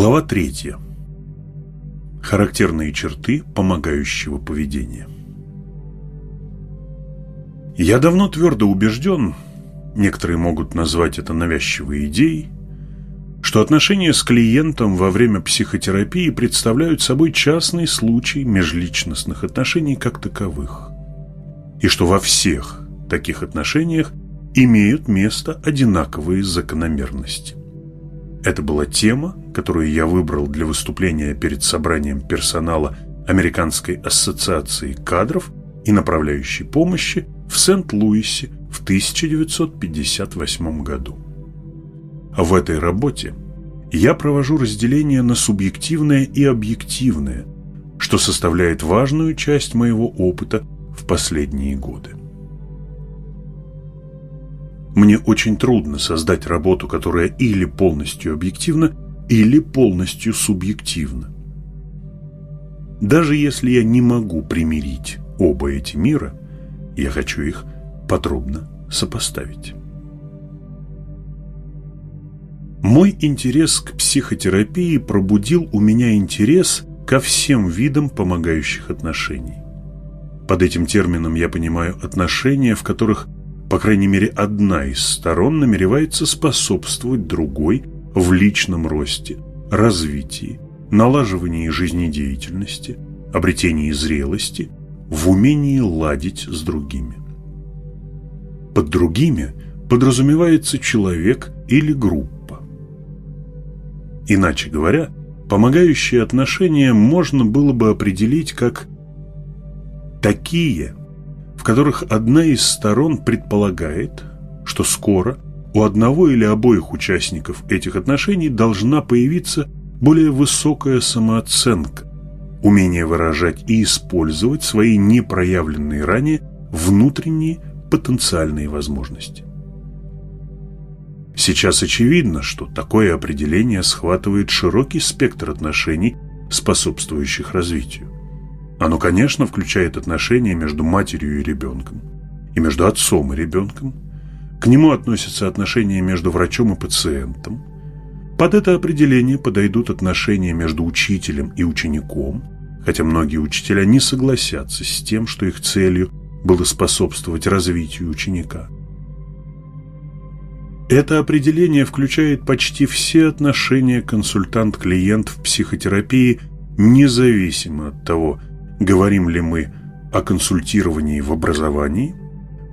Глава третья. Характерные черты помогающего поведения. Я давно твердо убежден, некоторые могут назвать это навязчивой идеей, что отношения с клиентом во время психотерапии представляют собой частный случай межличностных отношений как таковых, и что во всех таких отношениях имеют место одинаковые закономерности. Это была тема, которую я выбрал для выступления перед собранием персонала Американской ассоциации кадров и направляющей помощи в Сент-Луисе в 1958 году. В этой работе я провожу разделение на субъективное и объективное, что составляет важную часть моего опыта в последние годы. Мне очень трудно создать работу, которая или полностью объективна, или полностью субъективна. Даже если я не могу примирить оба эти мира, я хочу их подробно сопоставить. Мой интерес к психотерапии пробудил у меня интерес ко всем видам помогающих отношений. Под этим термином я понимаю отношения, в которых по крайней мере, одна из сторон намеревается способствовать другой в личном росте, развитии, налаживании жизнедеятельности, обретении зрелости, в умении ладить с другими. Под другими подразумевается человек или группа. Иначе говоря, помогающие отношения можно было бы определить как такие – в которых одна из сторон предполагает, что скоро у одного или обоих участников этих отношений должна появиться более высокая самооценка, умение выражать и использовать свои непроявленные ранее внутренние потенциальные возможности. Сейчас очевидно, что такое определение схватывает широкий спектр отношений, способствующих развитию. Оно, конечно, включает отношения между матерью и ребенком, и между отцом и ребенком. К нему относятся отношения между врачом и пациентом. Под это определение подойдут отношения между учителем и учеником, хотя многие учителя не согласятся с тем, что их целью было способствовать развитию ученика. Это определение включает почти все отношения консультант-клиент в психотерапии, независимо от того, Говорим ли мы о консультировании в образовании,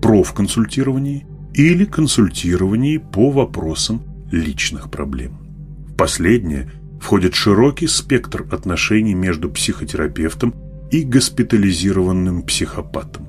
профконсультировании или консультировании по вопросам личных проблем. В последнее входит широкий спектр отношений между психотерапевтом и госпитализированным психопатом,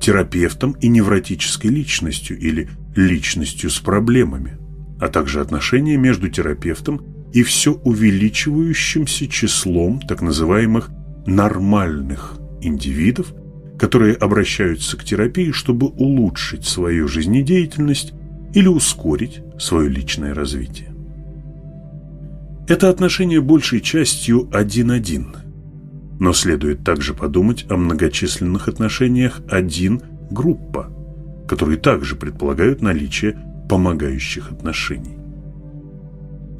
терапевтом и невротической личностью или личностью с проблемами, а также отношения между терапевтом и все увеличивающимся числом так называемых нормальных индивидов, которые обращаются к терапии, чтобы улучшить свою жизнедеятельность или ускорить свое личное развитие. Это отношение большей частью один-один, но следует также подумать о многочисленных отношениях один-группа, которые также предполагают наличие помогающих отношений.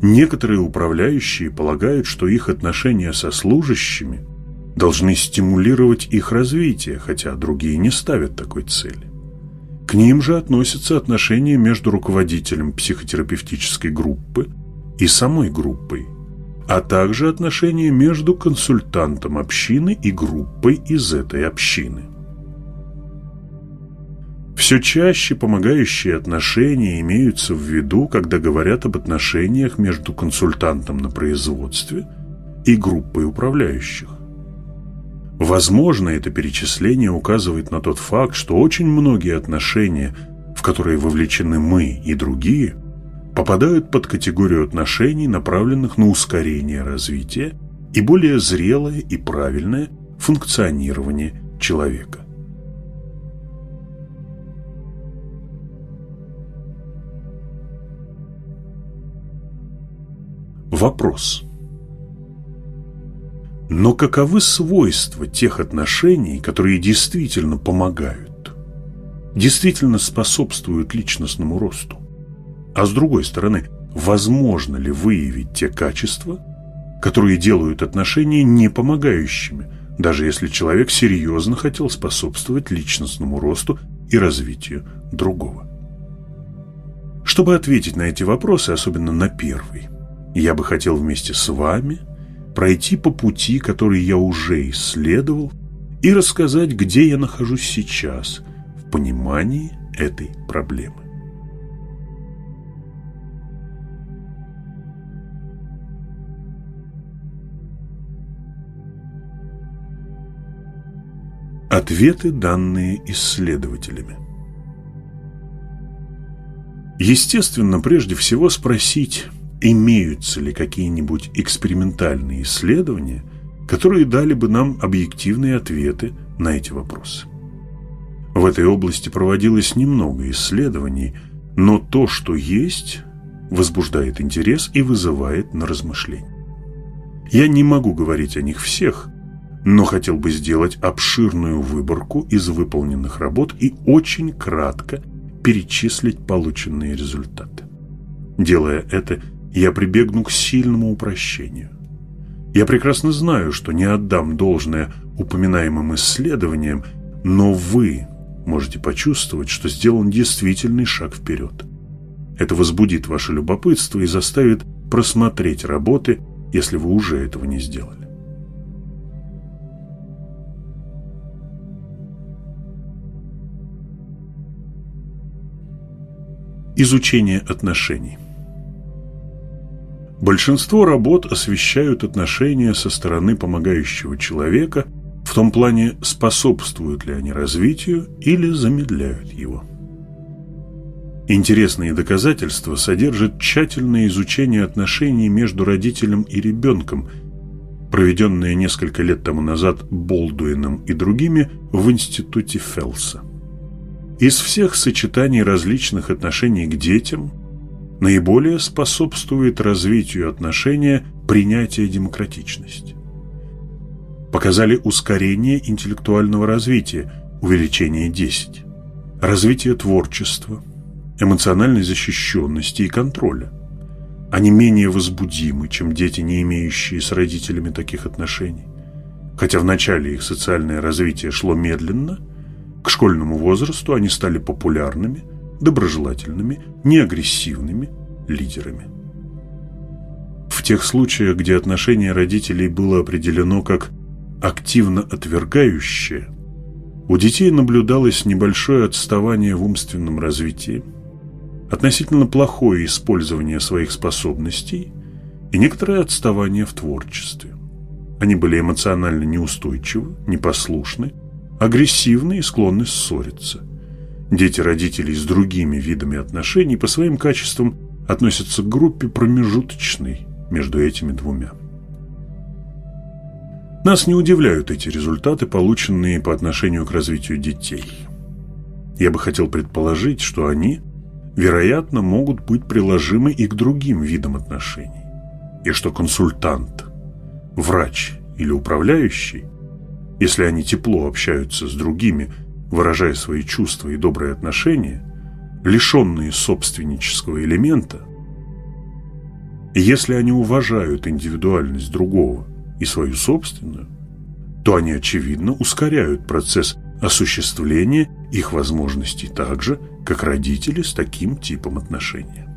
Некоторые управляющие полагают, что их отношения со служащими – должны стимулировать их развитие, хотя другие не ставят такой цели. К ним же относятся отношения между руководителем психотерапевтической группы и самой группой, а также отношения между консультантом общины и группой из этой общины. Все чаще помогающие отношения имеются в виду, когда говорят об отношениях между консультантом на производстве и группой управляющих. Возможно, это перечисление указывает на тот факт, что очень многие отношения, в которые вовлечены мы и другие, попадают под категорию отношений, направленных на ускорение развития и более зрелое и правильное функционирование человека. Вопрос. Но каковы свойства тех отношений, которые действительно помогают, действительно способствуют личностному росту? А с другой стороны, возможно ли выявить те качества, которые делают отношения непомогающими, даже если человек серьезно хотел способствовать личностному росту и развитию другого. Чтобы ответить на эти вопросы, особенно на первый, я бы хотел вместе с вами пройти по пути, который я уже исследовал, и рассказать, где я нахожусь сейчас в понимании этой проблемы. Ответы, данные исследователями. Естественно, прежде всего спросить, имеются ли какие-нибудь экспериментальные исследования, которые дали бы нам объективные ответы на эти вопросы. В этой области проводилось немного исследований, но то, что есть, возбуждает интерес и вызывает на размышление. Я не могу говорить о них всех, но хотел бы сделать обширную выборку из выполненных работ и очень кратко перечислить полученные результаты. Делая это, я прибегну к сильному упрощению. Я прекрасно знаю, что не отдам должное упоминаемым исследованиям, но вы можете почувствовать, что сделан действительный шаг вперед. Это возбудит ваше любопытство и заставит просмотреть работы, если вы уже этого не сделали. Изучение отношений Большинство работ освещают отношения со стороны помогающего человека в том плане, способствуют ли они развитию или замедляют его. Интересные доказательства содержат тщательное изучение отношений между родителем и ребенком, проведенное несколько лет тому назад Болдуином и другими в институте Фелса. Из всех сочетаний различных отношений к детям наиболее способствует развитию отношения принятия демократичности. Показали ускорение интеллектуального развития, увеличение 10, развитие творчества, эмоциональной защищенности и контроля. Они менее возбудимы, чем дети, не имеющие с родителями таких отношений. Хотя в начале их социальное развитие шло медленно – к школьному возрасту они стали популярными, доброжелательными, неагрессивными лидерами. В тех случаях, где отношение родителей было определено как активно отвергающее, у детей наблюдалось небольшое отставание в умственном развитии, относительно плохое использование своих способностей и некоторое отставание в творчестве. Они были эмоционально неустойчивы, непослушны, агрессивны и склонны ссориться. Дети родителей с другими видами отношений по своим качествам относятся к группе промежуточной между этими двумя. Нас не удивляют эти результаты, полученные по отношению к развитию детей. Я бы хотел предположить, что они, вероятно, могут быть приложимы и к другим видам отношений, и что консультант, врач или управляющий если они тепло общаются с другими, выражая свои чувства и добрые отношения, лишенные собственнического элемента, если они уважают индивидуальность другого и свою собственную, то они, очевидно, ускоряют процесс осуществления их возможностей так же, как родители с таким типом отношения.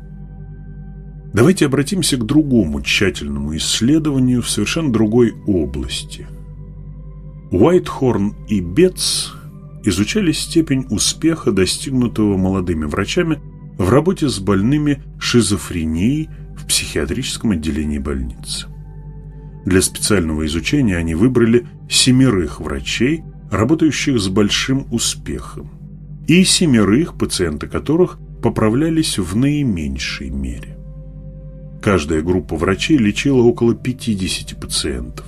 Давайте обратимся к другому тщательному исследованию в совершенно другой области – Уайтхорн и Бетц изучали степень успеха, достигнутого молодыми врачами в работе с больными шизофренией в психиатрическом отделении больницы. Для специального изучения они выбрали семерых врачей, работающих с большим успехом, и семерых, пациенты которых поправлялись в наименьшей мере. Каждая группа врачей лечила около 50 пациентов.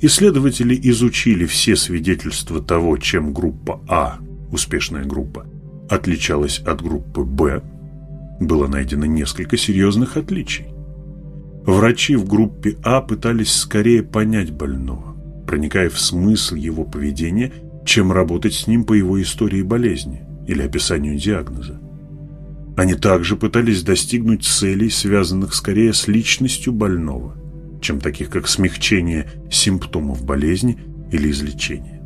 Исследователи изучили все свидетельства того, чем группа А, успешная группа, отличалась от группы Б. Было найдено несколько серьезных отличий. Врачи в группе А пытались скорее понять больного, проникая в смысл его поведения, чем работать с ним по его истории болезни или описанию диагноза. Они также пытались достигнуть целей, связанных скорее с личностью больного, чем таких как смягчение симптомов болезни или излечение.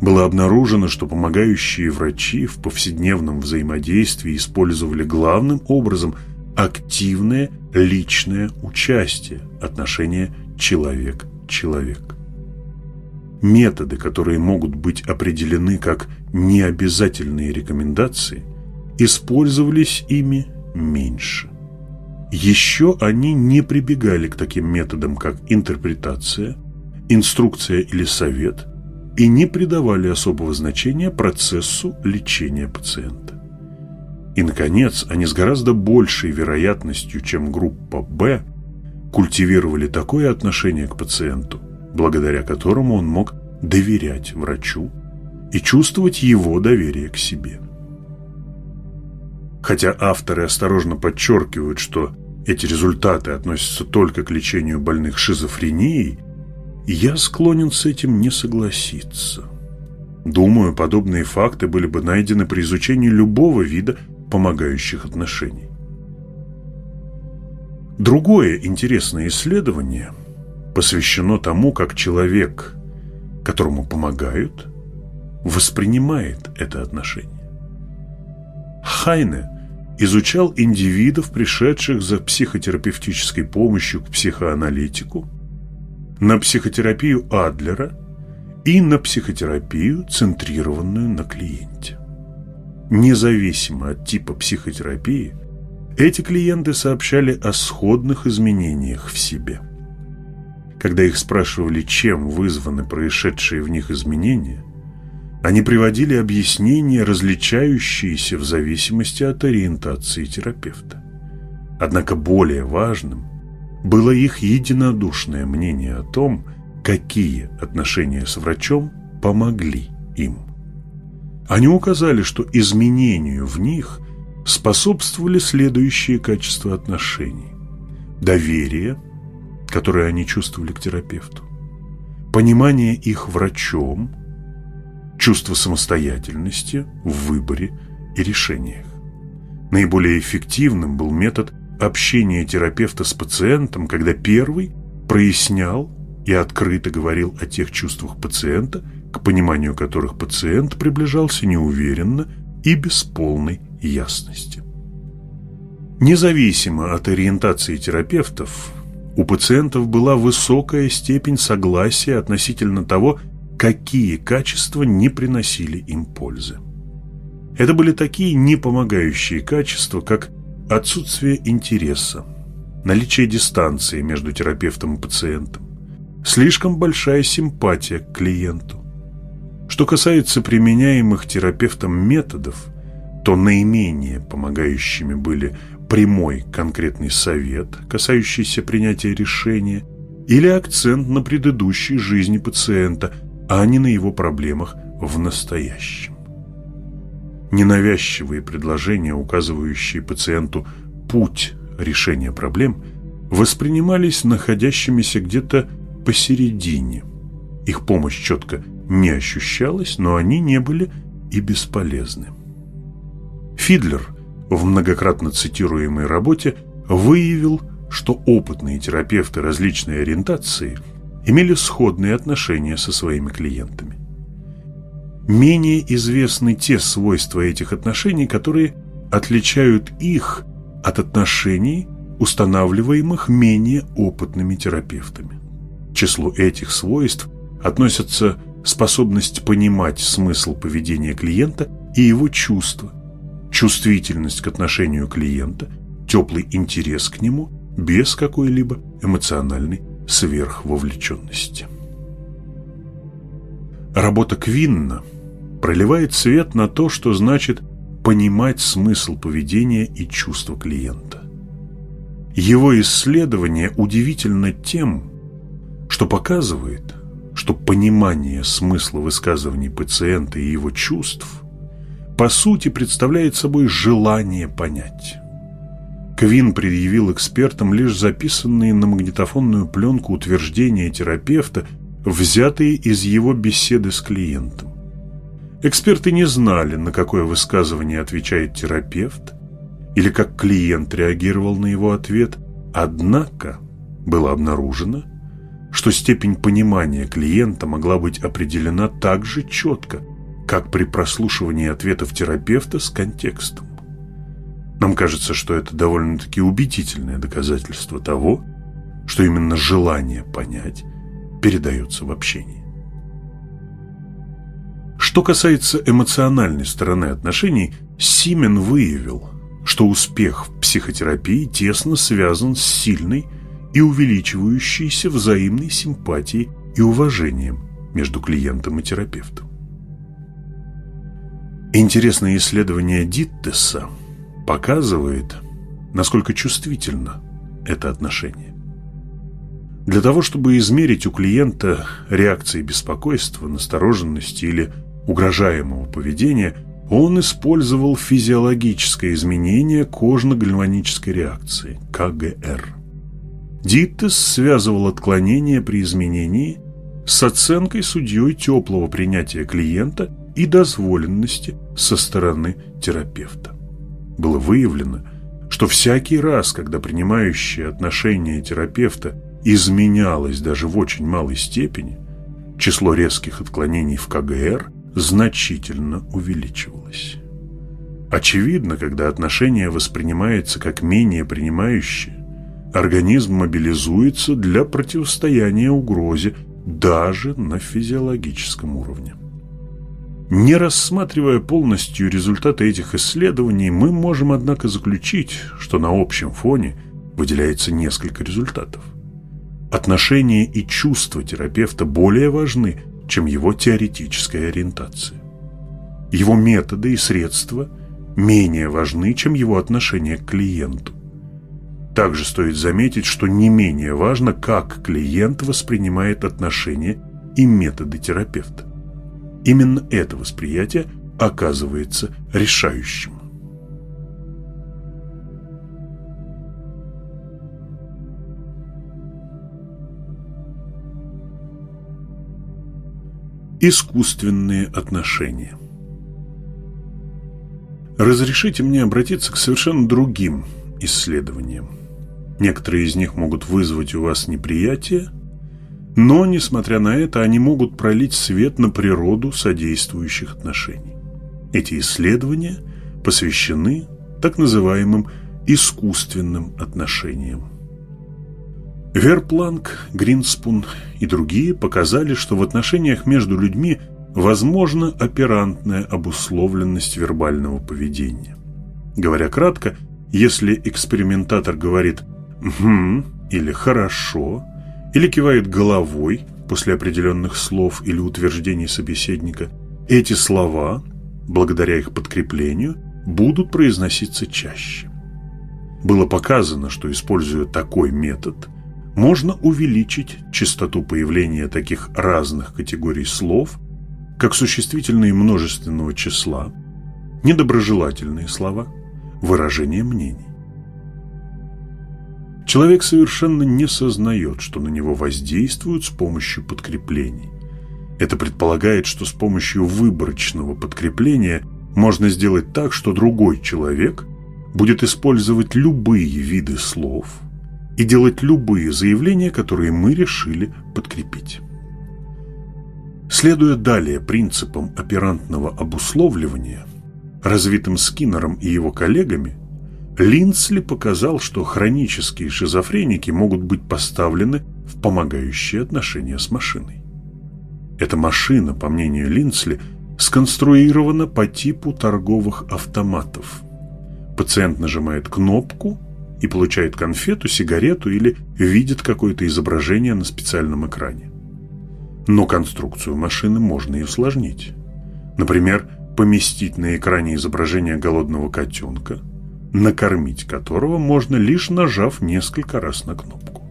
Было обнаружено, что помогающие врачи в повседневном взаимодействии использовали главным образом активное личное участие, отношение человек-человек. Методы, которые могут быть определены как необязательные рекомендации, использовались ими меньше. Еще они не прибегали к таким методам, как интерпретация, инструкция или совет, и не придавали особого значения процессу лечения пациента. И, наконец, они с гораздо большей вероятностью, чем группа «Б», культивировали такое отношение к пациенту, благодаря которому он мог доверять врачу и чувствовать его доверие к себе. Хотя авторы осторожно подчеркивают, что эти результаты относятся только к лечению больных шизофренией, я склонен с этим не согласиться. Думаю, подобные факты были бы найдены при изучении любого вида помогающих отношений. Другое интересное исследование посвящено тому, как человек, которому помогают, воспринимает это отношение. Хайне изучал индивидов, пришедших за психотерапевтической помощью к психоаналитику, на психотерапию Адлера и на психотерапию, центрированную на клиенте. Независимо от типа психотерапии, эти клиенты сообщали о сходных изменениях в себе. Когда их спрашивали, чем вызваны происшедшие в них изменения, они приводили объяснения, различающиеся в зависимости от ориентации терапевта. Однако более важным было их единодушное мнение о том, какие отношения с врачом помогли им. Они указали, что изменению в них способствовали следующие качества отношений. Доверие, которое они чувствовали к терапевту, понимание их врачом – чувство самостоятельности в выборе и решениях. Наиболее эффективным был метод общения терапевта с пациентом, когда первый прояснял и открыто говорил о тех чувствах пациента, к пониманию которых пациент приближался неуверенно и без полной ясности. Независимо от ориентации терапевтов, у пациентов была высокая степень согласия относительно того, какие качества не приносили им пользы. Это были такие непомогающие качества, как отсутствие интереса, наличие дистанции между терапевтом и пациентом, слишком большая симпатия к клиенту. Что касается применяемых терапевтом методов, то наименее помогающими были прямой конкретный совет, касающийся принятия решения, или акцент на предыдущей жизни пациента – а не на его проблемах в настоящем. Ненавязчивые предложения, указывающие пациенту путь решения проблем, воспринимались находящимися где-то посередине. Их помощь четко не ощущалась, но они не были и бесполезны. Фидлер в многократно цитируемой работе выявил, что опытные терапевты различной ориентации – имели сходные отношения со своими клиентами. Менее известны те свойства этих отношений, которые отличают их от отношений, устанавливаемых менее опытными терапевтами. К числу этих свойств относятся способность понимать смысл поведения клиента и его чувства, чувствительность к отношению клиента, теплый интерес к нему без какой-либо эмоциональной сверхвовлеченности. Работа Квинна проливает свет на то, что значит понимать смысл поведения и чувства клиента. Его исследование удивительно тем, что показывает, что понимание смысла высказываний пациента и его чувств по сути представляет собой желание понять. Квин предъявил экспертам лишь записанные на магнитофонную пленку утверждения терапевта, взятые из его беседы с клиентом. Эксперты не знали, на какое высказывание отвечает терапевт, или как клиент реагировал на его ответ, однако было обнаружено, что степень понимания клиента могла быть определена так же четко, как при прослушивании ответов терапевта с контекстом. Нам кажется, что это довольно-таки убедительное доказательство того, что именно желание понять передается в общении. Что касается эмоциональной стороны отношений, Симен выявил, что успех в психотерапии тесно связан с сильной и увеличивающейся взаимной симпатией и уважением между клиентом и терапевтом. Интересное исследование Диттеса показывает, насколько чувствительно это отношение. Для того, чтобы измерить у клиента реакции беспокойства, настороженности или угрожаемого поведения, он использовал физиологическое изменение кожно-гальванической реакции, КГР. Диттес связывал отклонение при изменении с оценкой судьей теплого принятия клиента и дозволенности со стороны терапевта. Было выявлено, что всякий раз, когда принимающее отношение терапевта изменялось даже в очень малой степени, число резких отклонений в КГР значительно увеличивалось. Очевидно, когда отношение воспринимается как менее принимающее, организм мобилизуется для противостояния угрозе даже на физиологическом уровне. Не рассматривая полностью результаты этих исследований, мы можем, однако, заключить, что на общем фоне выделяется несколько результатов. Отношения и чувства терапевта более важны, чем его теоретическая ориентация. Его методы и средства менее важны, чем его отношение к клиенту. Также стоит заметить, что не менее важно, как клиент воспринимает отношения и методы терапевта. Именно это восприятие оказывается решающим. Искусственные отношения Разрешите мне обратиться к совершенно другим исследованиям. Некоторые из них могут вызвать у вас неприятие, но, несмотря на это, они могут пролить свет на природу содействующих отношений. Эти исследования посвящены так называемым искусственным отношениям. Верпланк, Гринспун и другие показали, что в отношениях между людьми возможна оперантная обусловленность вербального поведения. Говоря кратко, если экспериментатор говорит «Угу» или «хорошо», или кивает головой после определенных слов или утверждений собеседника, эти слова, благодаря их подкреплению, будут произноситься чаще. Было показано, что, используя такой метод, можно увеличить частоту появления таких разных категорий слов, как существительные множественного числа, недоброжелательные слова, выражение мнений. Человек совершенно не сознает, что на него воздействуют с помощью подкреплений. Это предполагает, что с помощью выборочного подкрепления можно сделать так, что другой человек будет использовать любые виды слов и делать любые заявления, которые мы решили подкрепить. Следуя далее принципам оперантного обусловливания, развитым Скиннером и его коллегами, Линсли показал, что хронические шизофреники могут быть поставлены в помогающие отношения с машиной. Эта машина, по мнению Линсли, сконструирована по типу торговых автоматов. Пациент нажимает кнопку и получает конфету, сигарету или видит какое-то изображение на специальном экране. Но конструкцию машины можно и усложнить. Например, поместить на экране изображение голодного котенка – накормить которого можно лишь нажав несколько раз на кнопку.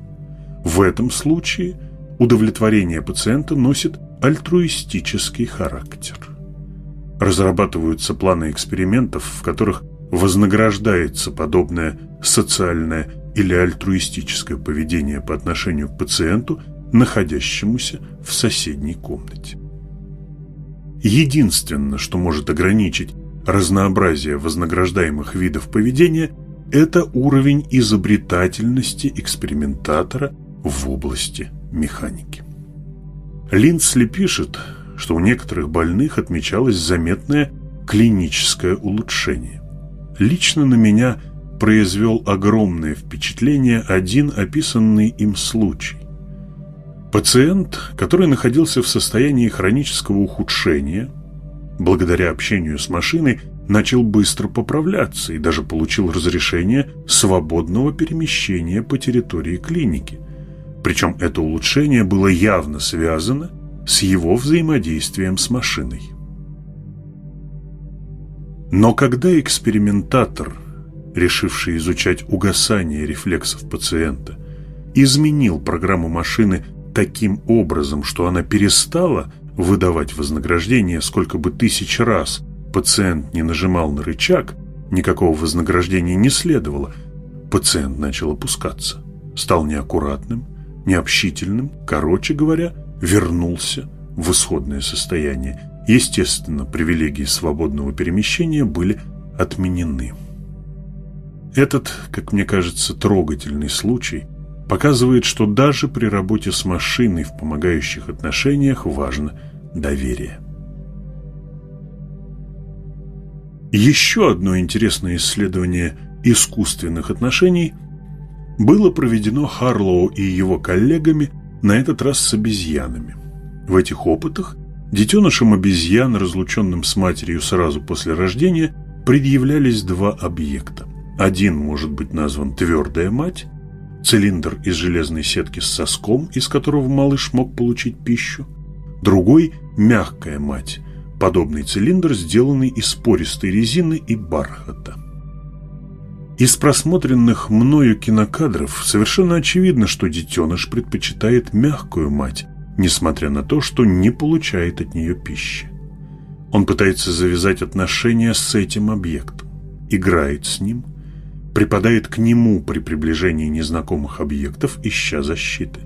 В этом случае удовлетворение пациента носит альтруистический характер. Разрабатываются планы экспериментов, в которых вознаграждается подобное социальное или альтруистическое поведение по отношению к пациенту, находящемуся в соседней комнате. Единственное, что может ограничить разнообразие вознаграждаемых видов поведения – это уровень изобретательности экспериментатора в области механики. Линдсли пишет, что у некоторых больных отмечалось заметное клиническое улучшение. Лично на меня произвел огромное впечатление один описанный им случай. Пациент, который находился в состоянии хронического ухудшения, благодаря общению с машиной, начал быстро поправляться и даже получил разрешение свободного перемещения по территории клиники. Причем это улучшение было явно связано с его взаимодействием с машиной. Но когда экспериментатор, решивший изучать угасание рефлексов пациента, изменил программу машины таким образом, что она перестала выдавать вознаграждение сколько бы тысяч раз пациент не нажимал на рычаг, никакого вознаграждения не следовало. Пациент начал опускаться, стал неаккуратным, необщительным, короче говоря, вернулся в исходное состояние. Естественно, привилегии свободного перемещения были отменены. Этот, как мне кажется, трогательный случай показывает, что даже при работе с машиной в помогающих отношениях важно доверие. Еще одно интересное исследование искусственных отношений было проведено Харлоу и его коллегами, на этот раз с обезьянами. В этих опытах детенышам обезьян, разлученным с матерью сразу после рождения, предъявлялись два объекта. Один может быть назван «твердая мать», цилиндр из железной сетки с соском, из которого малыш мог получить пищу. Другой – мягкая мать, подобный цилиндр, сделанный из пористой резины и бархата. Из просмотренных мною кинокадров совершенно очевидно, что детеныш предпочитает мягкую мать, несмотря на то, что не получает от нее пищи. Он пытается завязать отношения с этим объектом, играет с ним, припадает к нему при приближении незнакомых объектов, ища защиты.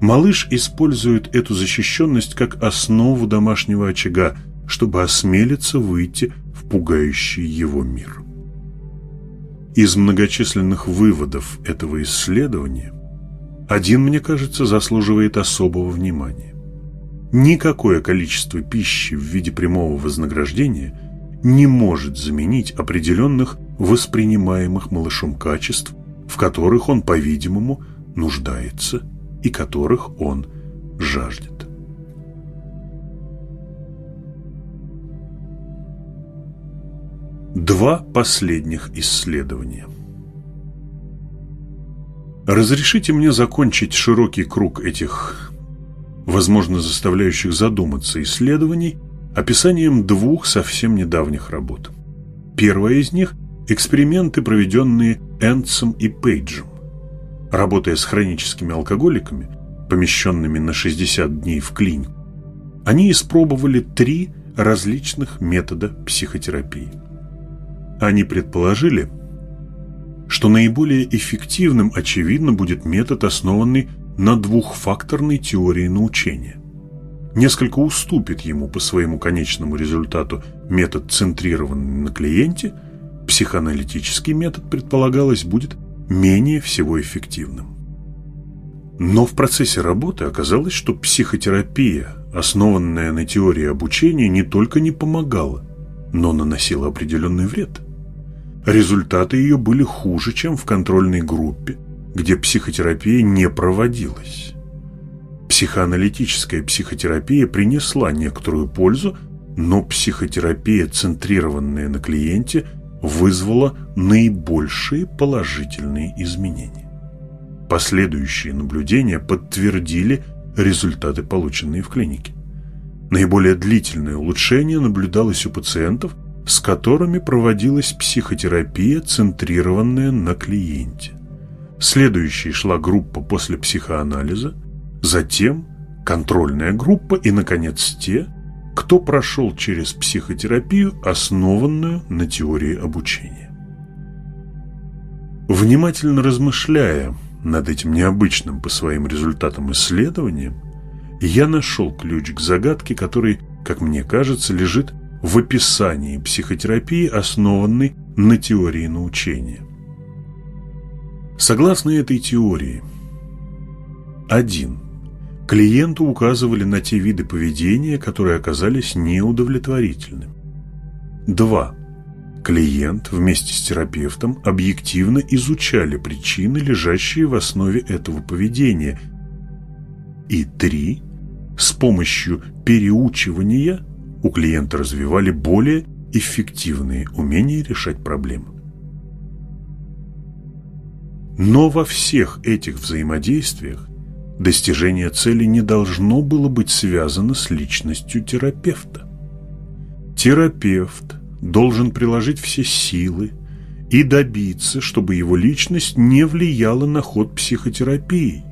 Малыш использует эту защищенность как основу домашнего очага, чтобы осмелиться выйти в пугающий его мир. Из многочисленных выводов этого исследования один, мне кажется, заслуживает особого внимания. Никакое количество пищи в виде прямого вознаграждения не может заменить определенных воспринимаемых малышом качеств, в которых он, по-видимому, нуждается и которых он жаждет. Два последних исследования. Разрешите мне закончить широкий круг этих, возможно, заставляющих задуматься исследований, описанием двух совсем недавних работ. Первая из них – эксперименты, проведенные Энцем и Пейджем. Работая с хроническими алкоголиками, помещенными на 60 дней в клинику, они испробовали три различных метода психотерапии – они предположили, что наиболее эффективным, очевидно, будет метод, основанный на двухфакторной теории научения. Несколько уступит ему по своему конечному результату метод, центрированный на клиенте, психоаналитический метод, предполагалось, будет менее всего эффективным. Но в процессе работы оказалось, что психотерапия, основанная на теории обучения, не только не помогала, но наносила определенный вред – Результаты ее были хуже, чем в контрольной группе, где психотерапия не проводилась. Психоаналитическая психотерапия принесла некоторую пользу, но психотерапия, центрированная на клиенте, вызвала наибольшие положительные изменения. Последующие наблюдения подтвердили результаты, полученные в клинике. Наиболее длительное улучшение наблюдалось у пациентов – с которыми проводилась психотерапия, центрированная на клиенте. Следующей шла группа после психоанализа, затем контрольная группа и, наконец, те, кто прошел через психотерапию, основанную на теории обучения. Внимательно размышляя над этим необычным по своим результатам исследованием, я нашел ключ к загадке, который, как мне кажется, лежит в описании психотерапии, основанной на теории научения. Согласно этой теории, 1. Клиенту указывали на те виды поведения, которые оказались неудовлетворительными. 2. Клиент вместе с терапевтом объективно изучали причины, лежащие в основе этого поведения. И 3. С помощью переучивания у клиента развивали более эффективные умения решать проблемы. Но во всех этих взаимодействиях достижение цели не должно было быть связано с личностью терапевта. Терапевт должен приложить все силы и добиться, чтобы его личность не влияла на ход психотерапии.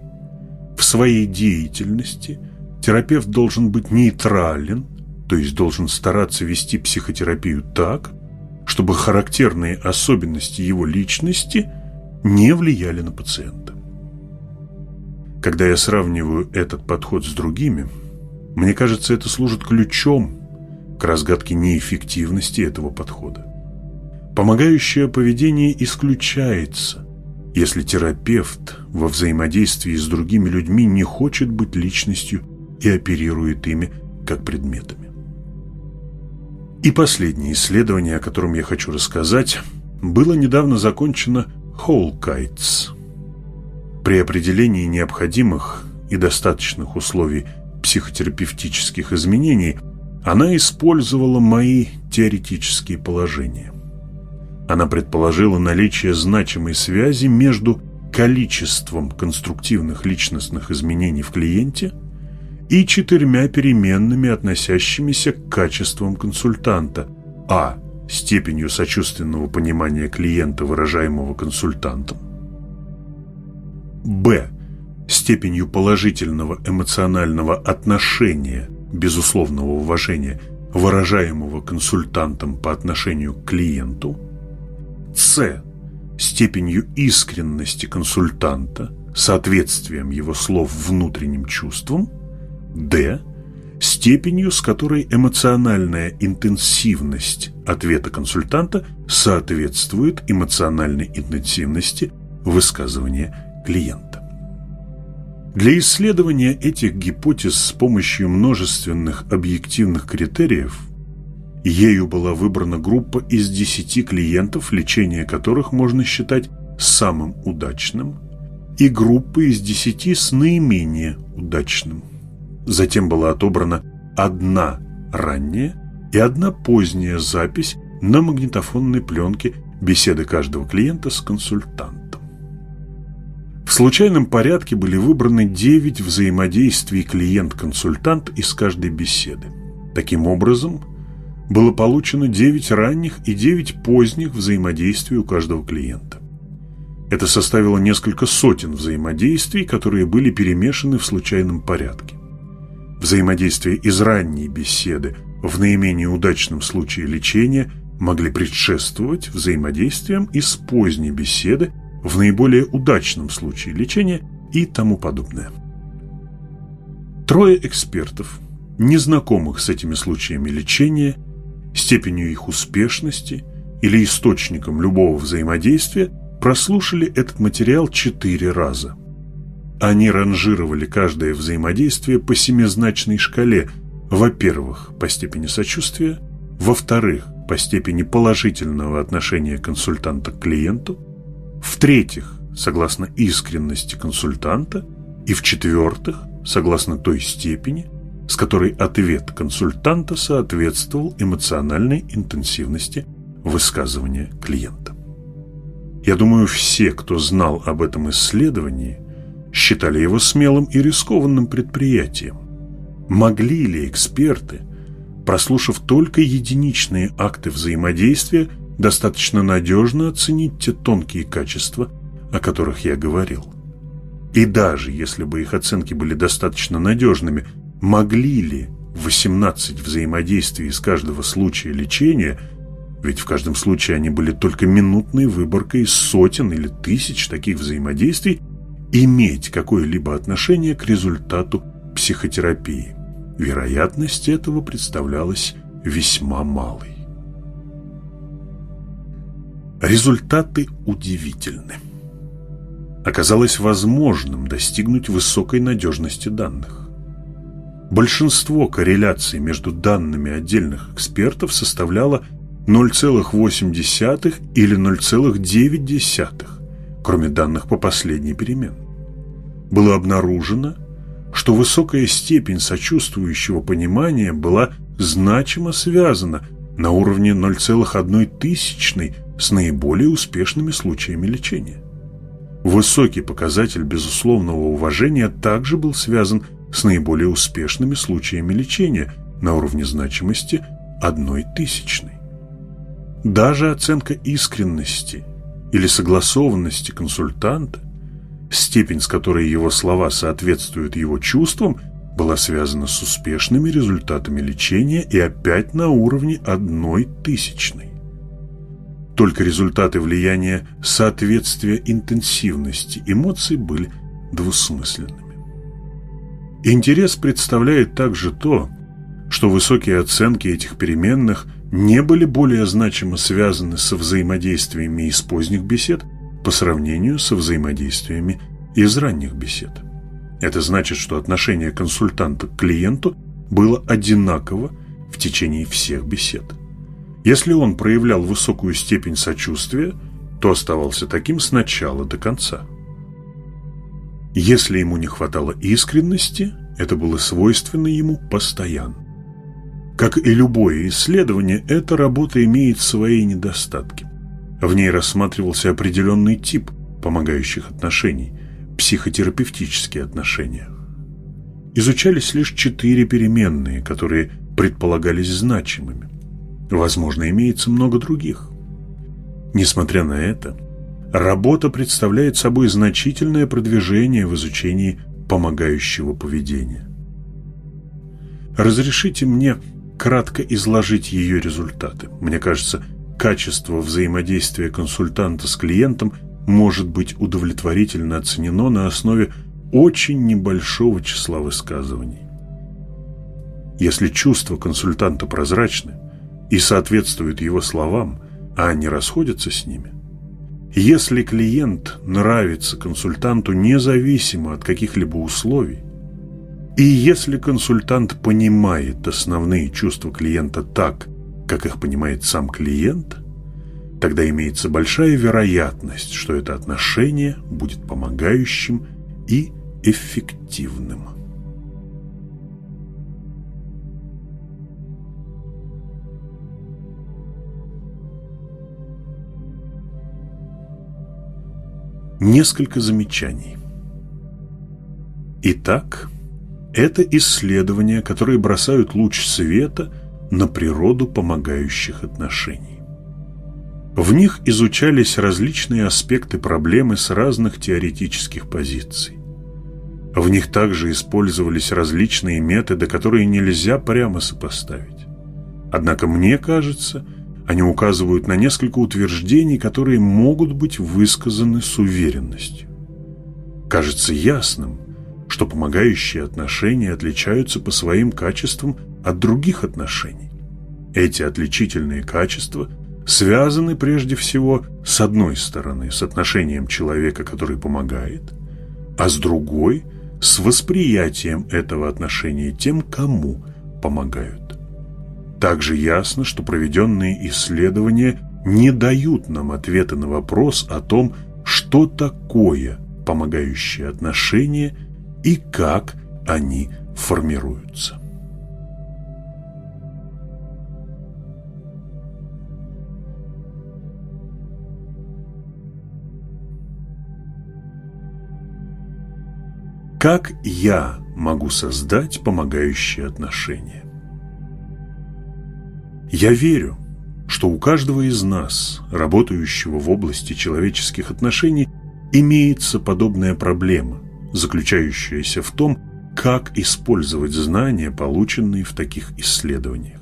В своей деятельности терапевт должен быть нейтрален, то есть должен стараться вести психотерапию так, чтобы характерные особенности его личности не влияли на пациента. Когда я сравниваю этот подход с другими, мне кажется, это служит ключом к разгадке неэффективности этого подхода. Помогающее поведение исключается, если терапевт во взаимодействии с другими людьми не хочет быть личностью и оперирует ими как предметами. И последнее исследование, о котором я хочу рассказать, было недавно закончено Холкайтс. При определении необходимых и достаточных условий психотерапевтических изменений она использовала мои теоретические положения. Она предположила наличие значимой связи между количеством конструктивных личностных изменений в клиенте и четырьмя переменными, относящимися к качествам консультанта. А. Степенью сочувственного понимания клиента, выражаемого консультантом. Б. Степенью положительного эмоционального отношения безусловного уважения, выражаемого консультантом по отношению к клиенту, С. Степенью искренности консультанта, соответствием его слов внутренним чувствам, Д. Степенью, с которой эмоциональная интенсивность ответа консультанта соответствует эмоциональной интенсивности высказывания клиента. Для исследования этих гипотез с помощью множественных объективных критериев ею была выбрана группа из 10 клиентов, лечение которых можно считать самым удачным, и группа из 10 с наименее удачным. Затем была отобрана одна ранняя и одна поздняя запись на магнитофонной пленке беседы каждого клиента с консультантом. В случайном порядке были выбраны 9 взаимодействий клиент-консультант из каждой беседы. Таким образом, было получено 9 ранних и 9 поздних взаимодействий у каждого клиента. Это составило несколько сотен взаимодействий, которые были перемешаны в случайном порядке. Взаимодействия из ранней беседы в наименее удачном случае лечения могли предшествовать взаимодействиям из поздней беседы в наиболее удачном случае лечения и тому подобное. Трое экспертов, незнакомых с этими случаями лечения, степенью их успешности или источником любого взаимодействия, прослушали этот материал четыре раза. Они ранжировали каждое взаимодействие по семизначной шкале, во-первых, по степени сочувствия, во-вторых, по степени положительного отношения консультанта к клиенту, в-третьих, согласно искренности консультанта, и в-четвертых, согласно той степени, с которой ответ консультанта соответствовал эмоциональной интенсивности высказывания клиента. Я думаю, все, кто знал об этом исследовании, считали его смелым и рискованным предприятием. Могли ли эксперты, прослушав только единичные акты взаимодействия, достаточно надежно оценить те тонкие качества, о которых я говорил. И даже если бы их оценки были достаточно надежными, могли ли 18 взаимодействий из каждого случая лечения, ведь в каждом случае они были только минутной выборкой из сотен или тысяч таких взаимодействий, иметь какое-либо отношение к результату психотерапии. Вероятность этого представлялась весьма малой. Результаты удивительны. оказалось возможным достигнуть высокой надежности данных. Большинство корреляций между данными отдельных экспертов составляло 0,8 или 0,9, кроме данных по последней перемен. Было обнаружено, что высокая степень сочувствующего понимания была значимо связана на уровне 0,1 с наиболее успешными случаями лечения. Высокий показатель безусловного уважения также был связан с наиболее успешными случаями лечения на уровне значимости одной тысячной. Даже оценка искренности или согласованности консультанта, степень, с которой его слова соответствуют его чувствам, была связана с успешными результатами лечения и опять на уровне одной тысячной. Только результаты влияния соответствия интенсивности эмоций были двусмысленными. Интерес представляет также то, что высокие оценки этих переменных не были более значимо связаны со взаимодействиями из поздних бесед по сравнению со взаимодействиями из ранних бесед. Это значит, что отношение консультанта к клиенту было одинаково в течение всех бесед. Если он проявлял высокую степень сочувствия, то оставался таким с начала до конца – если ему не хватало искренности, это было свойственно ему постоянно. Как и любое исследование, эта работа имеет свои недостатки. В ней рассматривался определенный тип помогающих отношений – психотерапевтические отношения. Изучались лишь четыре переменные, которые предполагались значимыми. Возможно, имеется много других. Несмотря на это – Работа представляет собой значительное продвижение в изучении помогающего поведения. Разрешите мне кратко изложить ее результаты. Мне кажется, качество взаимодействия консультанта с клиентом может быть удовлетворительно оценено на основе очень небольшого числа высказываний. Если чувства консультанта прозрачны и соответствуют его словам, а не расходятся с ними, если клиент нравится консультанту независимо от каких-либо условий, и если консультант понимает основные чувства клиента так, как их понимает сам клиент, тогда имеется большая вероятность, что это отношение будет помогающим и эффективным. Несколько замечаний. Итак, это исследования, которые бросают луч света на природу помогающих отношений. В них изучались различные аспекты проблемы с разных теоретических позиций. В них также использовались различные методы, которые нельзя прямо сопоставить. Однако мне кажется, они указывают на несколько утверждений, которые могут быть высказаны с уверенностью. Кажется ясным, что помогающие отношения отличаются по своим качествам от других отношений. Эти отличительные качества связаны прежде всего с одной стороны с отношением человека, который помогает, а с другой – с восприятием этого отношения тем, кому помогают. Также ясно, что проведенные исследования не дают нам ответа на вопрос о том, что такое помогающие отношения и как они формируются. Как я могу создать помогающие отношения? Я верю, что у каждого из нас, работающего в области человеческих отношений, имеется подобная проблема, заключающаяся в том, как использовать знания, полученные в таких исследованиях.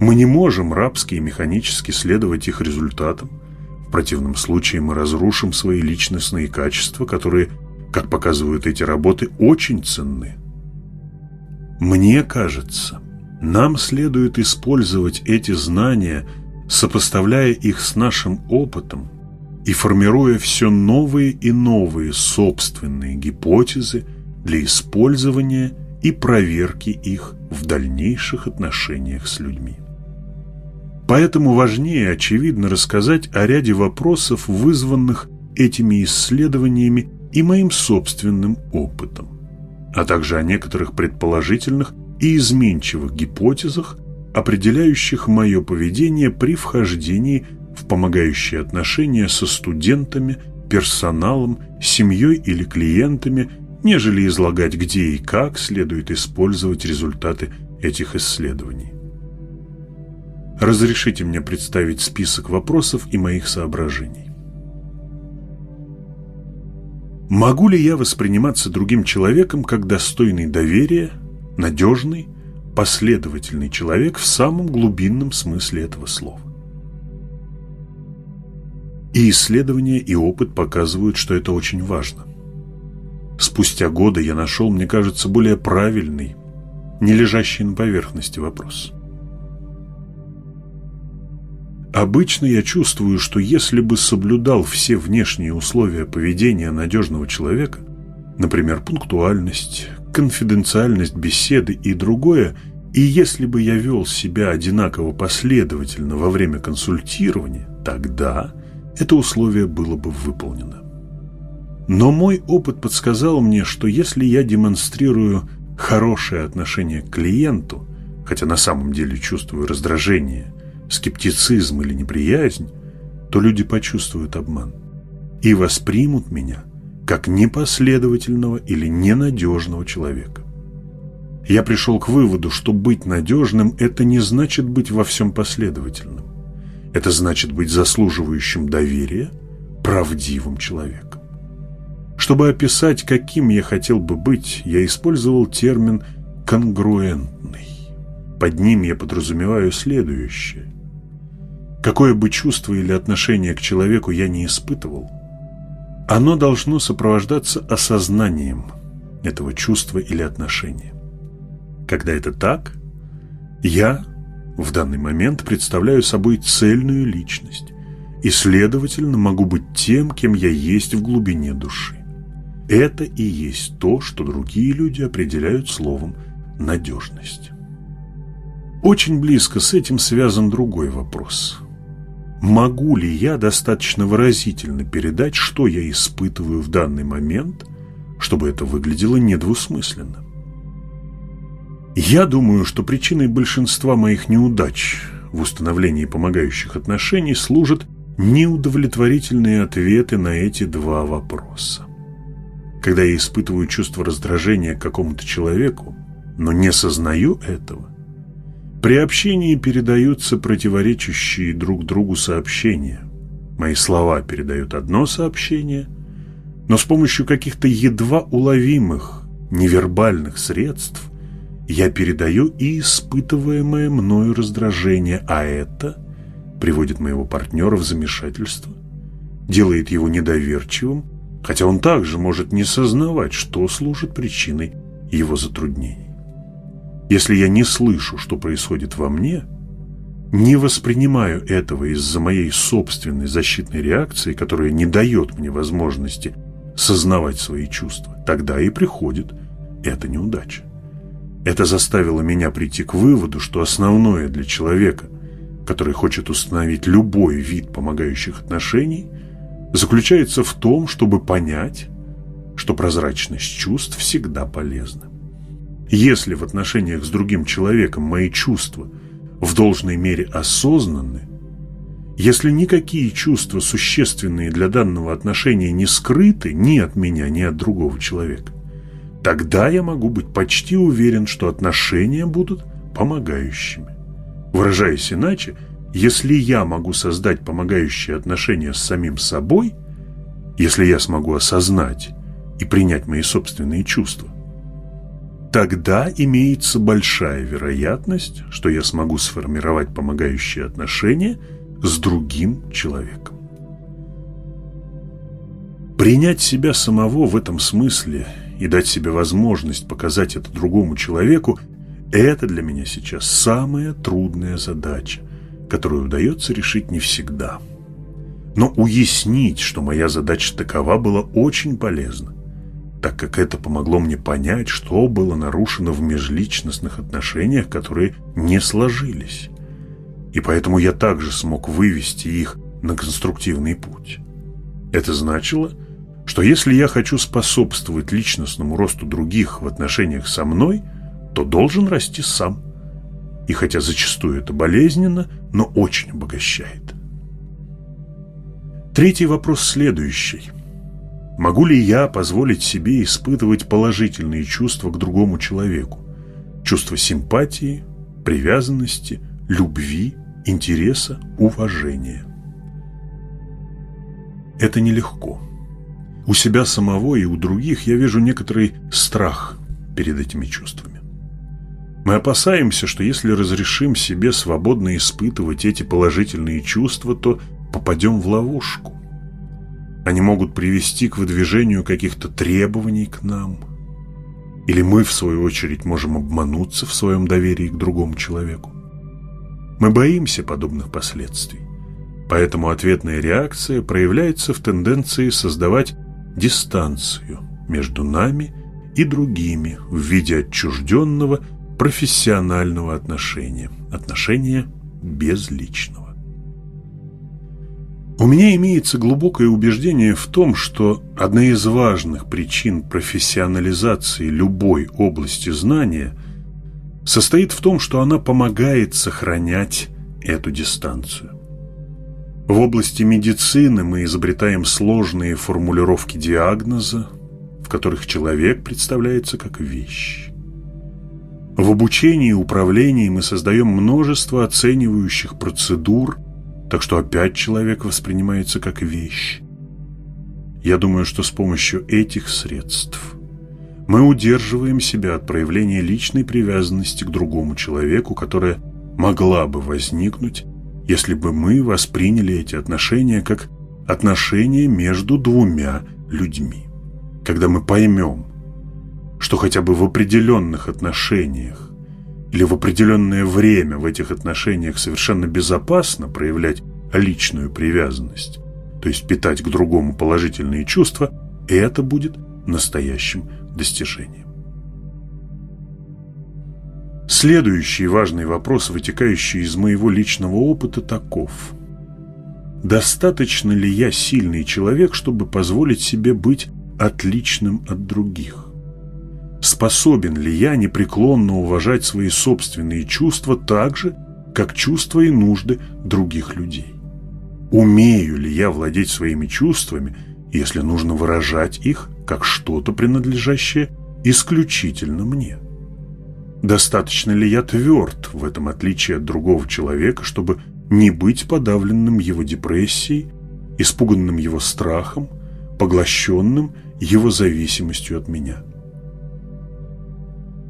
Мы не можем рабски и механически следовать их результатам. В противном случае мы разрушим свои личностные качества, которые, как показывают эти работы, очень ценны. Мне кажется, нам следует использовать эти знания, сопоставляя их с нашим опытом и формируя все новые и новые собственные гипотезы для использования и проверки их в дальнейших отношениях с людьми. Поэтому важнее, очевидно, рассказать о ряде вопросов, вызванных этими исследованиями и моим собственным опытом, а также о некоторых предположительных и изменчивых гипотезах, определяющих мое поведение при вхождении в помогающие отношения со студентами, персоналом, семьей или клиентами, нежели излагать, где и как следует использовать результаты этих исследований. Разрешите мне представить список вопросов и моих соображений. Могу ли я восприниматься другим человеком как достойный доверия, надежный, последовательный человек в самом глубинном смысле этого слова? И исследования и опыт показывают, что это очень важно. Спустя годы я нашел, мне кажется, более правильный, не лежащий на поверхности вопрос. Обычно я чувствую, что если бы соблюдал все внешние условия поведения надежного человека, например, пунктуальность, конфиденциальность беседы и другое, и если бы я вел себя одинаково последовательно во время консультирования, тогда это условие было бы выполнено. Но мой опыт подсказал мне, что если я демонстрирую хорошее отношение к клиенту, хотя на самом деле чувствую раздражение, скептицизм или неприязнь, то люди почувствуют обман и воспримут меня как непоследовательного или ненадежного человека. Я пришел к выводу, что быть надежным – это не значит быть во всем последовательным. Это значит быть заслуживающим доверия, правдивым человеком. Чтобы описать, каким я хотел бы быть, я использовал термин «конгруентный». Под ним я подразумеваю следующее. Какое бы чувство или отношение к человеку я не испытывал, оно должно сопровождаться осознанием этого чувства или отношения. Когда это так, я в данный момент представляю собой цельную личность и, следовательно, могу быть тем, кем я есть в глубине души. Это и есть то, что другие люди определяют словом «надежность». Очень близко с этим связан другой вопрос. Могу ли я достаточно выразительно передать, что я испытываю в данный момент, чтобы это выглядело недвусмысленно? Я думаю, что причиной большинства моих неудач в установлении помогающих отношений служат неудовлетворительные ответы на эти два вопроса. Когда я испытываю чувство раздражения к какому-то человеку, но не сознаю этого, при общении передаются противоречащие друг другу сообщения. Мои слова передают одно сообщение, но с помощью каких-то едва уловимых невербальных средств я передаю и испытываемое мною раздражение, а это приводит моего партнера в замешательство, делает его недоверчивым, хотя он также может не сознавать, что служит причиной его затруднений. Если я не слышу, что происходит во мне, не воспринимаю этого из-за моей собственной защитной реакции, которая не дает мне возможности сознавать свои чувства, тогда и приходит эта неудача. Это заставило меня прийти к выводу, что основное для человека, который хочет установить любой вид помогающих отношений, заключается в том, чтобы понять, что прозрачность чувств всегда полезна. Если в отношениях с другим человеком мои чувства в должной мере осознанны, если никакие чувства, существенные для данного отношения, не скрыты ни от меня, ни от другого человека, тогда я могу быть почти уверен, что отношения будут помогающими. Выражаясь иначе, если я могу создать помогающие отношения с самим собой, если я смогу осознать и принять мои собственные чувства, тогда имеется большая вероятность, что я смогу сформировать помогающие отношения с другим человеком. Принять себя самого в этом смысле и дать себе возможность показать это другому человеку – это для меня сейчас самая трудная задача, которую удается решить не всегда. Но уяснить, что моя задача такова, было очень полезно, так как это помогло мне понять, что было нарушено в межличностных отношениях, которые не сложились. И поэтому я также смог вывести их на конструктивный путь. Это значило, что если я хочу способствовать личностному росту других в отношениях со мной, то должен расти сам. И хотя зачастую это болезненно, но очень обогащает. Третий вопрос следующий. Могу ли я позволить себе испытывать положительные чувства к другому человеку? Чувство симпатии, привязанности, любви, интереса, уважения. Это нелегко. У себя самого и у других я вижу некоторый страх перед этими чувствами. Мы опасаемся, что если разрешим себе свободно испытывать эти положительные чувства, то попадем в ловушку. Они могут привести к выдвижению каких-то требований к нам. Или мы, в свою очередь, можем обмануться в своем доверии к другому человеку. Мы боимся подобных последствий. Поэтому ответная реакция проявляется в тенденции создавать дистанцию между нами и другими в виде отчужденного профессионального отношения, отношения безличного. У меня имеется глубокое убеждение в том, что одна из важных причин профессионализации любой области знания состоит в том, что она помогает сохранять эту дистанцию. В области медицины мы изобретаем сложные формулировки диагноза, в которых человек представляется как вещь. В обучении и управлении мы создаем множество оценивающих процедур, так что опять человек воспринимается как вещь. Я думаю, что с помощью этих средств мы удерживаем себя от проявления личной привязанности к другому человеку, которая могла бы возникнуть если бы мы восприняли эти отношения как отношения между двумя людьми. Когда мы поймем, что хотя бы в определенных отношениях или в определенное время в этих отношениях совершенно безопасно проявлять личную привязанность, то есть питать к другому положительные чувства, это будет настоящим достижением. Следующий важный вопрос, вытекающий из моего личного опыта, таков. Достаточно ли я сильный человек, чтобы позволить себе быть отличным от других? Способен ли я непреклонно уважать свои собственные чувства так же, как чувства и нужды других людей? Умею ли я владеть своими чувствами, если нужно выражать их как что-то принадлежащее исключительно мне? Достаточно ли я тверд в этом отличие от другого человека, чтобы не быть подавленным его депрессией, испуганным его страхом, поглощенным его зависимостью от меня?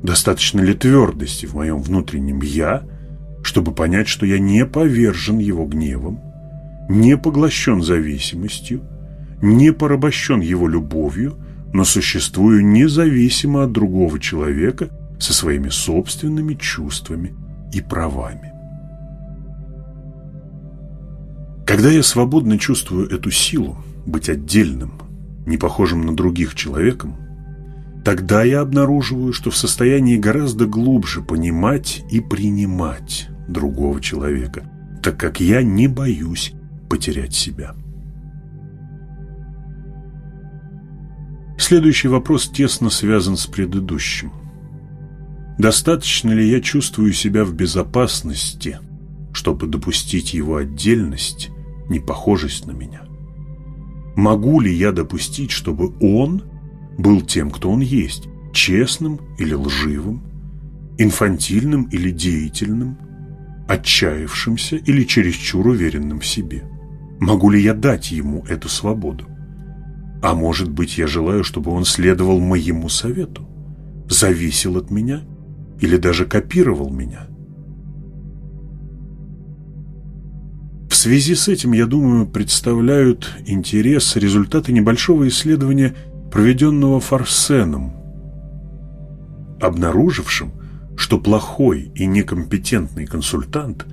Достаточно ли твердости в моем внутреннем «я», чтобы понять, что я не повержен его гневом, не поглощен зависимостью, не порабощен его любовью, но существую независимо от другого человека со своими собственными чувствами и правами. Когда я свободно чувствую эту силу, быть отдельным, не похожим на других человеком, тогда я обнаруживаю, что в состоянии гораздо глубже понимать и принимать другого человека, так как я не боюсь потерять себя. Следующий вопрос тесно связан с предыдущим – Достаточно ли я чувствую себя в безопасности, чтобы допустить его отдельность, непохожесть на меня? Могу ли я допустить, чтобы он был тем, кто он есть, честным или лживым, инфантильным или деятельным, отчаявшимся или чересчур уверенным в себе? Могу ли я дать ему эту свободу? А может быть, я желаю, чтобы он следовал моему совету, зависел от меня – или даже копировал меня. В связи с этим, я думаю, представляют интерес результаты небольшого исследования, проведенного Фарсеном, обнаружившим, что плохой и некомпетентный консультант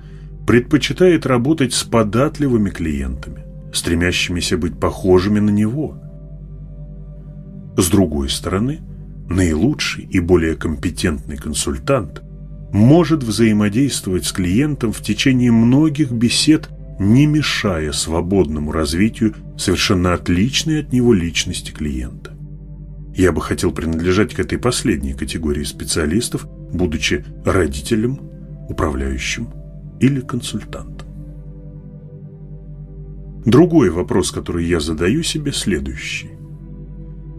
предпочитает работать с податливыми клиентами, стремящимися быть похожими на него. С другой стороны, наилучший и более компетентный консультант может взаимодействовать с клиентом в течение многих бесед, не мешая свободному развитию совершенно отличной от него личности клиента. Я бы хотел принадлежать к этой последней категории специалистов, будучи родителем, управляющим или консультантом. Другой вопрос, который я задаю себе, следующий.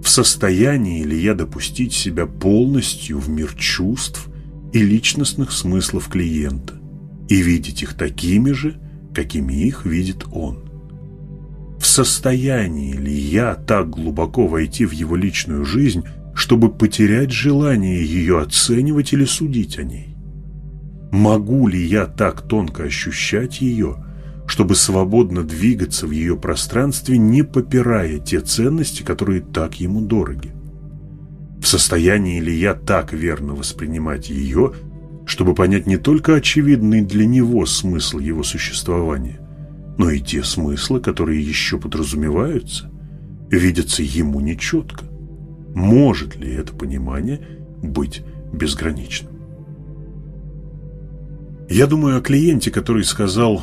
В состоянии ли я допустить себя полностью в мир чувств и личностных смыслов клиента и видеть их такими же, какими их видит он? В состоянии ли я так глубоко войти в его личную жизнь, чтобы потерять желание ее оценивать или судить о ней? Могу ли я так тонко ощущать ее, чтобы свободно двигаться в ее пространстве, не попирая те ценности, которые так ему дороги? В состоянии ли я так верно воспринимать ее, чтобы понять не только очевидный для него смысл его существования, но и те смыслы, которые еще подразумеваются, видятся ему нечетко? Может ли это понимание быть безграничным? Я думаю о клиенте, который сказал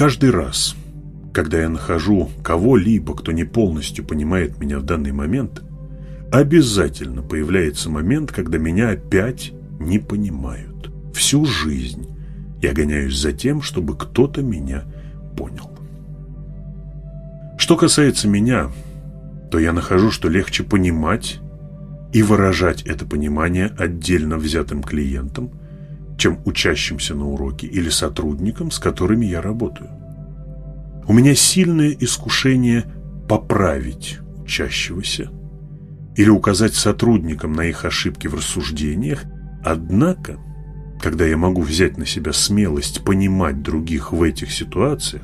Каждый раз, когда я нахожу кого-либо, кто не полностью понимает меня в данный момент, обязательно появляется момент, когда меня опять не понимают. Всю жизнь я гоняюсь за тем, чтобы кто-то меня понял. Что касается меня, то я нахожу, что легче понимать и выражать это понимание отдельно взятым клиентам, чем учащимся на уроке или сотрудникам, с которыми я работаю. У меня сильное искушение поправить учащегося или указать сотрудникам на их ошибки в рассуждениях, однако, когда я могу взять на себя смелость понимать других в этих ситуациях,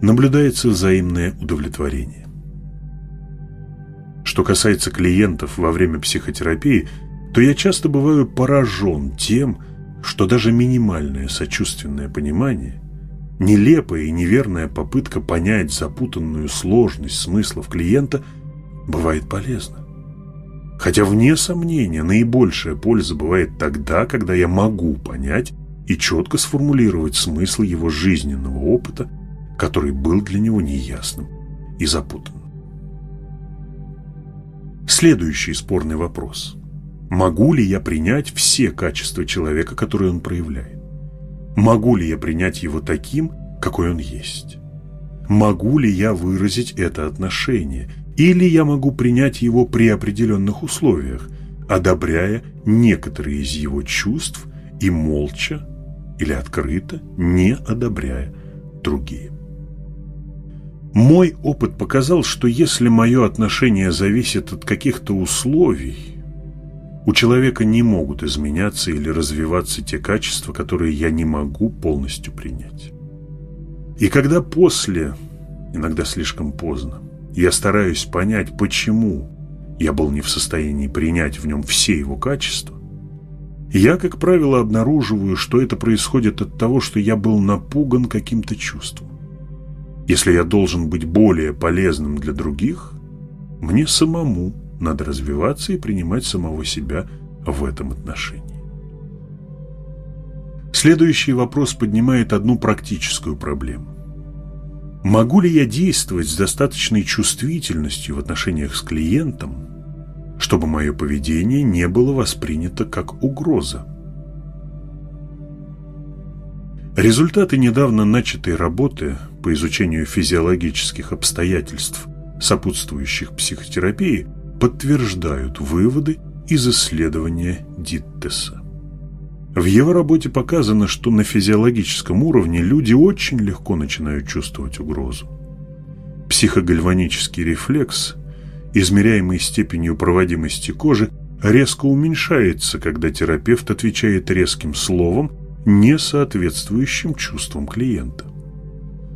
наблюдается взаимное удовлетворение. Что касается клиентов во время психотерапии, то я часто бываю поражен тем, что даже минимальное сочувственное понимание, нелепая и неверная попытка понять запутанную сложность смыслов клиента бывает полезна. Хотя, вне сомнения, наибольшая польза бывает тогда, когда я могу понять и четко сформулировать смысл его жизненного опыта, который был для него неясным и запутанным. Следующий спорный вопрос. Могу ли я принять все качества человека, которые он проявляет? Могу ли я принять его таким, какой он есть? Могу ли я выразить это отношение? Или я могу принять его при определенных условиях, одобряя некоторые из его чувств и молча или открыто не одобряя другие? Мой опыт показал, что если мое отношение зависит от каких-то условий, у человека не могут изменяться или развиваться те качества, которые я не могу полностью принять. И когда после, иногда слишком поздно, я стараюсь понять, почему я был не в состоянии принять в нем все его качества, я, как правило, обнаруживаю, что это происходит от того, что я был напуган каким-то чувством. Если я должен быть более полезным для других, мне самому надо развиваться и принимать самого себя в этом отношении. Следующий вопрос поднимает одну практическую проблему. Могу ли я действовать с достаточной чувствительностью в отношениях с клиентом, чтобы мое поведение не было воспринято как угроза? Результаты недавно начатой работы по изучению физиологических обстоятельств, сопутствующих психотерапии, подтверждают выводы из исследования Диттеса. В его работе показано, что на физиологическом уровне люди очень легко начинают чувствовать угрозу. Психогальванический рефлекс, измеряемый степенью проводимости кожи, резко уменьшается, когда терапевт отвечает резким словом, не соответствующим чувствам клиента.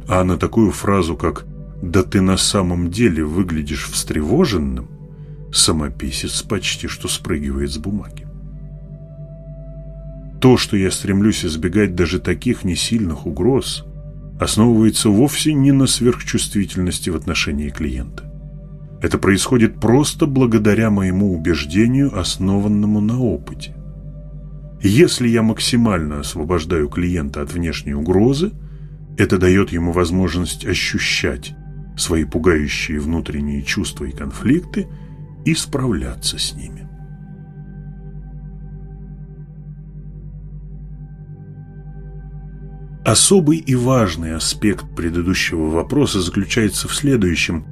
А на такую фразу, как «да ты на самом деле выглядишь встревоженным», самописец почти что спрыгивает с бумаги. То, что я стремлюсь избегать даже таких несильных угроз, основывается вовсе не на сверхчувствительности в отношении клиента. Это происходит просто благодаря моему убеждению, основанному на опыте. Если я максимально освобождаю клиента от внешней угрозы, это дает ему возможность ощущать свои пугающие внутренние чувства и конфликты и справляться с ними. Особый и важный аспект предыдущего вопроса заключается в следующем.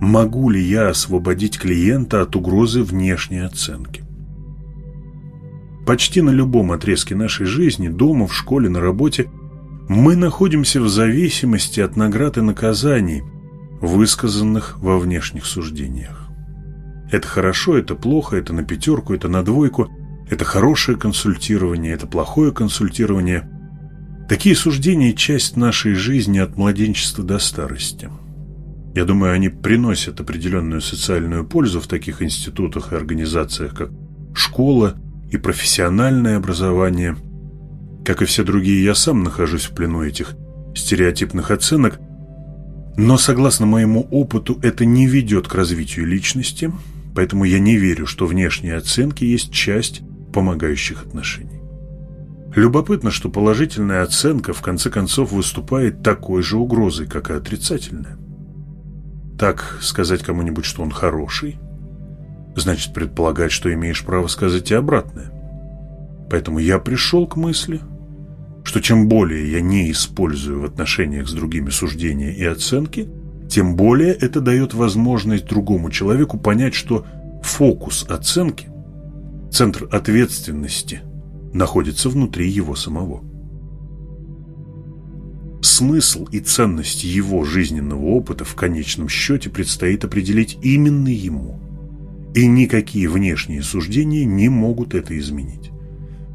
Могу ли я освободить клиента от угрозы внешней оценки? Почти на любом отрезке нашей жизни, дома, в школе, на работе, мы находимся в зависимости от наград и наказаний, высказанных во внешних суждениях. Это хорошо, это плохо, это на пятерку, это на двойку, это хорошее консультирование, это плохое консультирование – Такие суждения – часть нашей жизни от младенчества до старости. Я думаю, они приносят определенную социальную пользу в таких институтах и организациях, как школа и профессиональное образование. Как и все другие, я сам нахожусь в плену этих стереотипных оценок, но, согласно моему опыту, это не ведет к развитию личности, поэтому я не верю, что внешние оценки есть часть помогающих отношений. Любопытно, что положительная оценка в конце концов выступает такой же угрозой, как и отрицательная. Так сказать кому-нибудь, что он хороший, значит предполагать, что имеешь право сказать и обратное. Поэтому я пришел к мысли, что чем более я не использую в отношениях с другими суждения и оценки, тем более это дает возможность другому человеку понять, что фокус оценки, центр ответственности – находится внутри его самого. Смысл и ценность его жизненного опыта в конечном счете предстоит определить именно ему. И никакие внешние суждения не могут это изменить.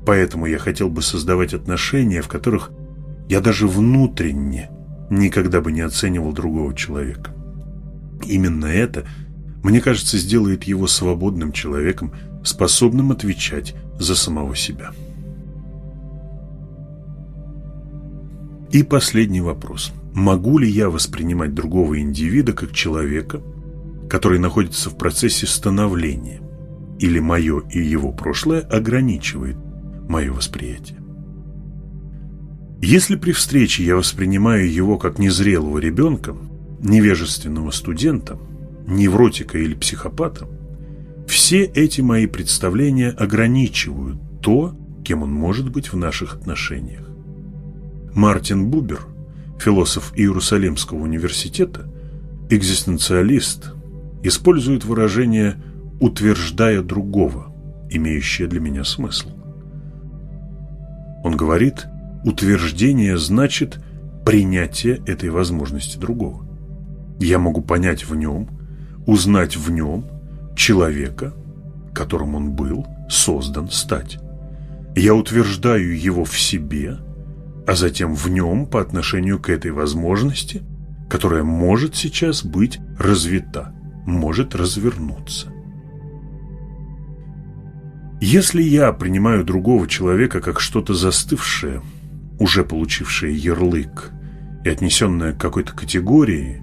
Поэтому я хотел бы создавать отношения, в которых я даже внутренне никогда бы не оценивал другого человека. Именно это, мне кажется, сделает его свободным человеком, способным отвечать за самого себя. И последний вопрос. Могу ли я воспринимать другого индивида как человека, который находится в процессе становления? Или мое и его прошлое ограничивает мое восприятие? Если при встрече я воспринимаю его как незрелого ребенка, невежественного студента, невротика или психопата, все эти мои представления ограничивают то, кем он может быть в наших отношениях. Мартин Бубер, философ Иерусалимского университета, экзистенциалист, использует выражение «утверждая другого», имеющее для меня смысл. Он говорит, утверждение значит принятие этой возможности другого. Я могу понять в нем, узнать в нем человека, которым он был создан стать. Я утверждаю его в себе – а затем в нем по отношению к этой возможности, которая может сейчас быть развита, может развернуться. Если я принимаю другого человека как что-то застывшее, уже получившее ярлык и отнесенное к какой-то категории,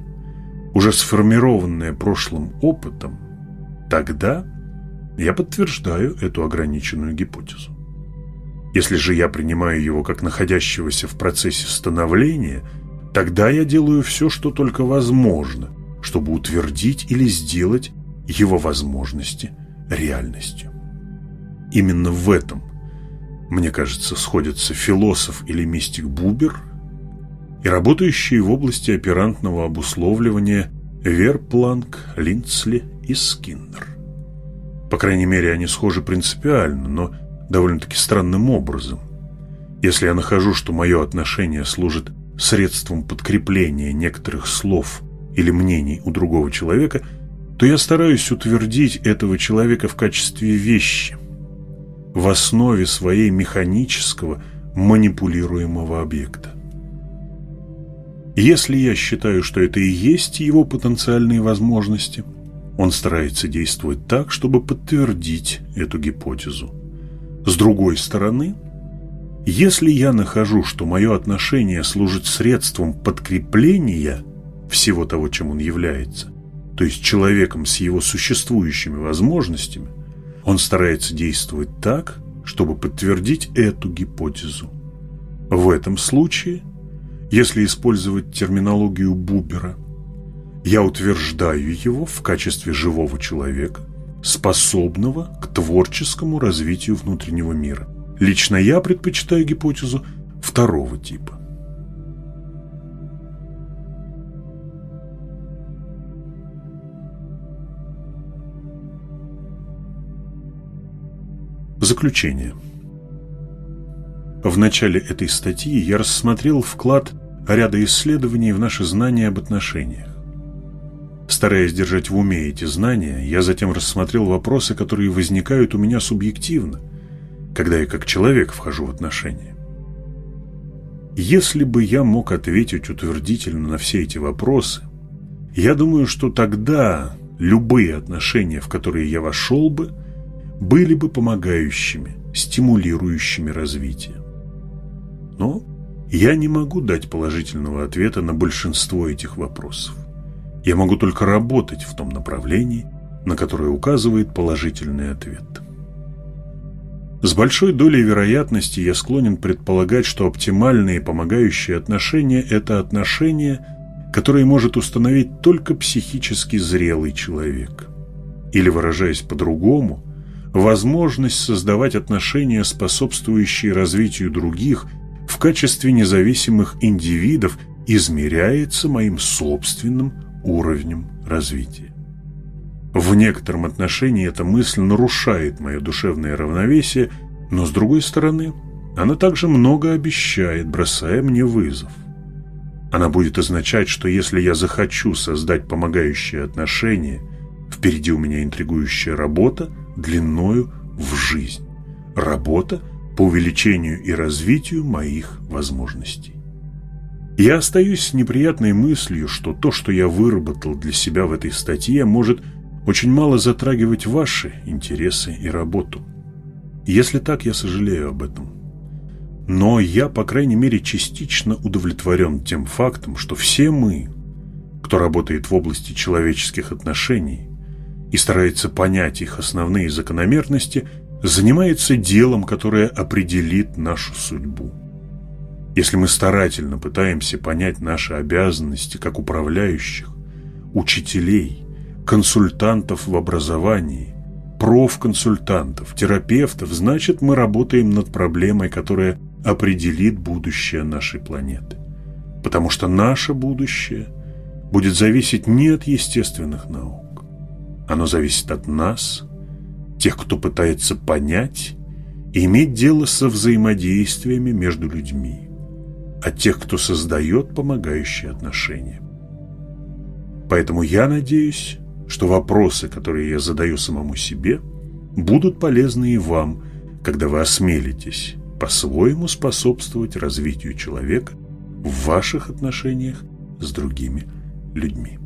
уже сформированное прошлым опытом, тогда я подтверждаю эту ограниченную гипотезу. Если же я принимаю его как находящегося в процессе становления, тогда я делаю все, что только возможно, чтобы утвердить или сделать его возможности реальностью. Именно в этом, мне кажется, сходятся философ или мистик Бубер и работающие в области оперантного обусловливания Верпланк, Линдсли и Скиннер. По крайней мере, они схожи принципиально, но довольно-таки странным образом. Если я нахожу, что мое отношение служит средством подкрепления некоторых слов или мнений у другого человека, то я стараюсь утвердить этого человека в качестве вещи, в основе своей механического манипулируемого объекта. Если я считаю, что это и есть его потенциальные возможности, он старается действовать так, чтобы подтвердить эту гипотезу. С другой стороны, Если я нахожу, что мое отношение служит средством подкрепления всего того, чем он является, то есть человеком с его существующими возможностями, он старается действовать так, чтобы подтвердить эту гипотезу. В этом случае, если использовать терминологию Бубера, я утверждаю его в качестве живого человека, способного к творческому развитию внутреннего мира. Лично я предпочитаю гипотезу второго типа. Заключение. В начале этой статьи я рассмотрел вклад ряда исследований в наши знания об отношениях. Стараясь держать в уме эти знания, я затем рассмотрел вопросы, которые возникают у меня субъективно, когда я как человек вхожу в отношения. Если бы я мог ответить утвердительно на все эти вопросы, я думаю, что тогда любые отношения, в которые я вошел бы, были бы помогающими, стимулирующими развитие. Но я не могу дать положительного ответа на большинство этих вопросов. Я могу только работать в том направлении, на которое указывает положительный ответ. С большой долей вероятности я склонен предполагать, что оптимальные помогающие отношения – это отношения, которые может установить только психически зрелый человек. Или, выражаясь по-другому, возможность создавать отношения, способствующие развитию других в качестве независимых индивидов, измеряется моим собственным уровнем развития. В некотором отношении эта мысль нарушает мое душевное равновесие, но с другой стороны, она также много обещает, бросая мне вызов. Она будет означать, что если я захочу создать помогающие отношения, впереди у меня интригующая работа длиною в жизнь. Работа по увеличению и развитию моих возможностей. Я остаюсь с неприятной мыслью, что то, что я выработал для себя в этой статье, может очень мало затрагивать ваши интересы и работу. Если так, я сожалею об этом. Но я, по крайней мере, частично удовлетворен тем фактом, что все мы, кто работает в области человеческих отношений и старается понять их основные закономерности, занимается делом, которое определит нашу судьбу. Если мы старательно пытаемся понять наши обязанности как управляющих, учителей, консультантов в образовании, профконсультантов, терапевтов, значит мы работаем над проблемой, которая определит будущее нашей планеты. Потому что наше будущее будет зависеть не от естественных наук. Оно зависит от нас, тех, кто пытается понять и иметь дело со взаимодействиями между людьми от тех, кто создает помогающие отношения. Поэтому я надеюсь, что вопросы, которые я задаю самому себе, будут полезны и вам, когда вы осмелитесь по-своему способствовать развитию человека в ваших отношениях с другими людьми.